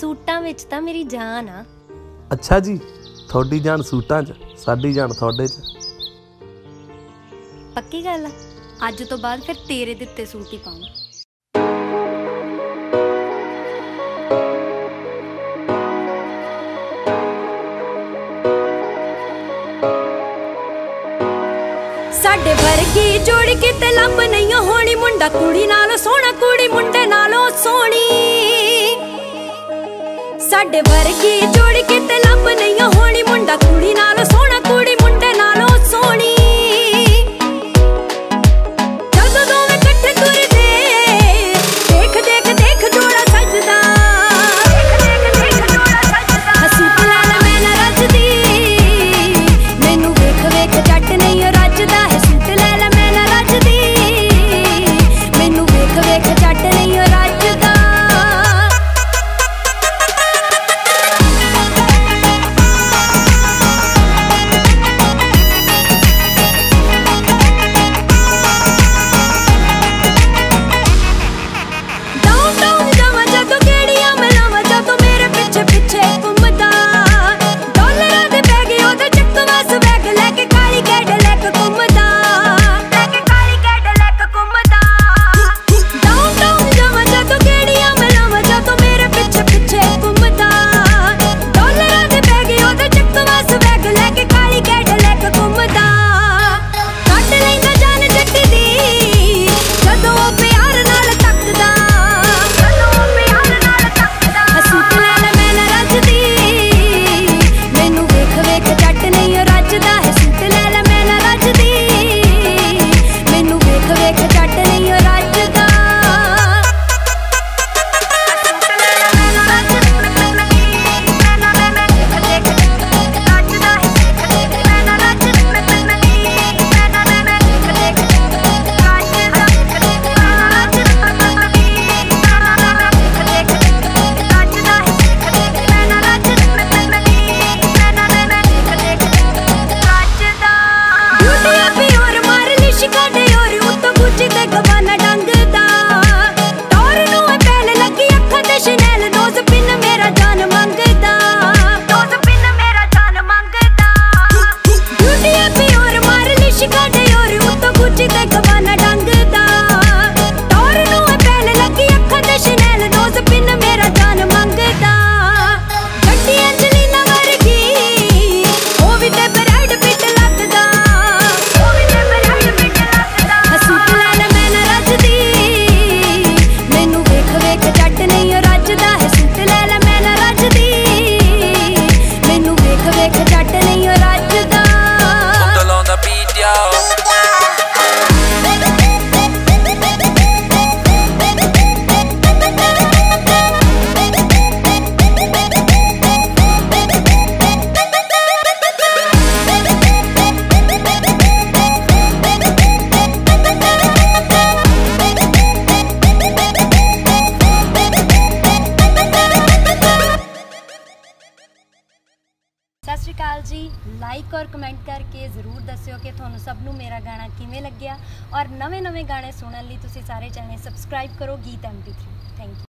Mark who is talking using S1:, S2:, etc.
S1: ਸੂਟਾਂ ਵਿੱਚ ਤਾਂ ਮੇਰੀ ਜਾਨ ਆ।
S2: ਅੱਛਾ ਜੀ ਤੁਹਾਡੀ ਜਾਨ ਸੂਟਾਂ 'ਚ ਸਾਡੀ ਜਾਨ ਤੁਹਾਡੇ 'ਚ।
S1: ਪੱਕੀ ਗੱਲ ਆ? ਅੱਜ ਤੋਂ ਬਾਅਦ ਫਿਰ ਤੇਰੇ ਦਿੱਤੇ ਸੂਟ ਹੀ ਪਾਉਂ। ਸਾਡੇ ਵਰਗੀ ਜੋੜ ਕੇ ਤੇ ਲੱਭ ਨਹੀਂ ਹੋਣੀ ਮੁੰਡਾ ਕੁੜੀ ਨਾਲ ਸੋਹਣਾ ਕੁੜੀ ਤੁਹਾਡੇ ਵਰਗੀ ਜੋੜੀ ਕਿਤੇ ਲੱਭ ਨਹੀਂ ਹੋਣੀ ਮੁੰਡਾ ਕੁੜੀ ਨਾਲ ਸਤਿ ਸ਼੍ਰੀ ਅਕਾਲ ਜੀ। ਲਾਈਕ ਔਰ ਕਮੈਂਟ ਕਰਕੇ ਜ਼ਰੂਰ ਦੱਸਿਓ ਕਿ ਤੁਹਾਨੂੰ ਸਭ ਨੂੰ ਮੇਰਾ ਗਾਣਾ ਕਿਵੇਂ ਲੱਗਿਆ। ਔਰ ਨਵੇਂ-ਨਵੇਂ ਗਾਣੇ ਸੁਣਨ ਲਈ ਤੁਸੀਂ ਸਾਰੇ ਚੈਨਲ ਸਬਸਕ੍ਰਾਈਬ ਕਰੋ ਗੀਤ MP3 ਥੈਂਕ ਯੂ